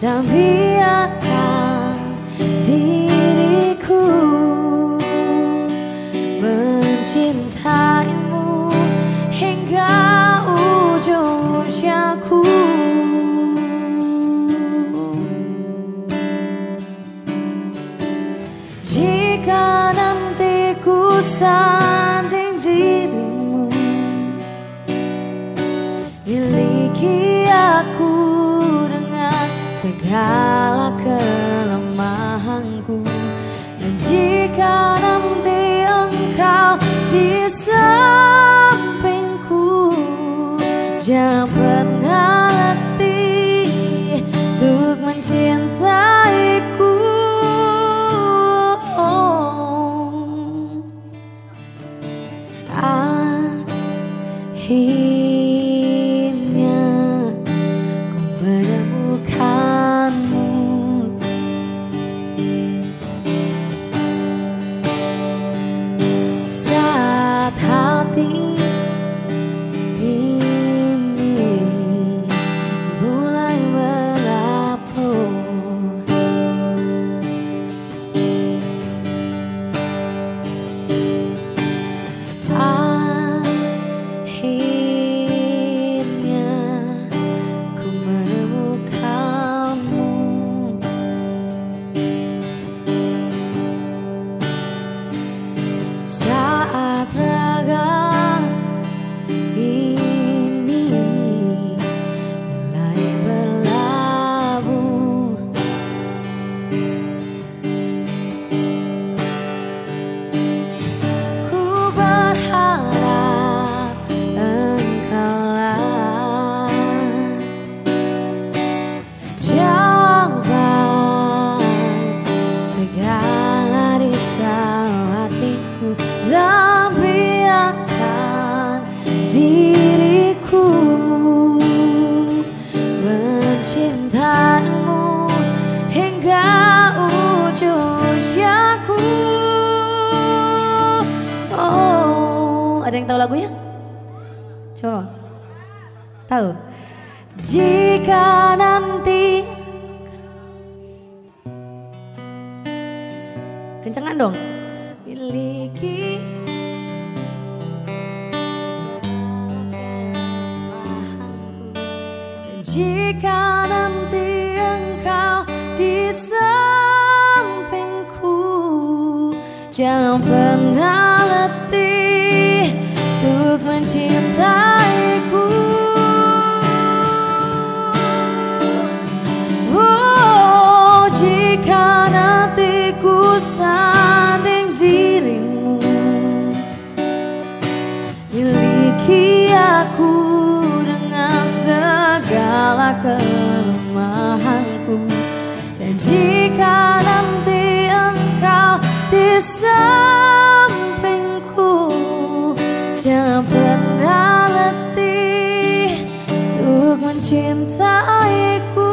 biarkan diriku mencintaimu hingga ujung usiaku Jika nanti ku sanding segala kelemahanku. Dan jika nanti engkau di sampingku Jangan pernah letih untuk mencintaiku. Akhirnya Sagrada. Yang tahu lagunya? Coba. Tahu? Jika nanti Kencengan dong. Miliki Jika nanti engkau di sampingku Jangan pernah untuk mencintaiku. Oh, jika nanti ku sanding dirimu Miliki aku dengan segala kelemahanku. Dan jika nanti engkau di pernah letih untuk mencintaiku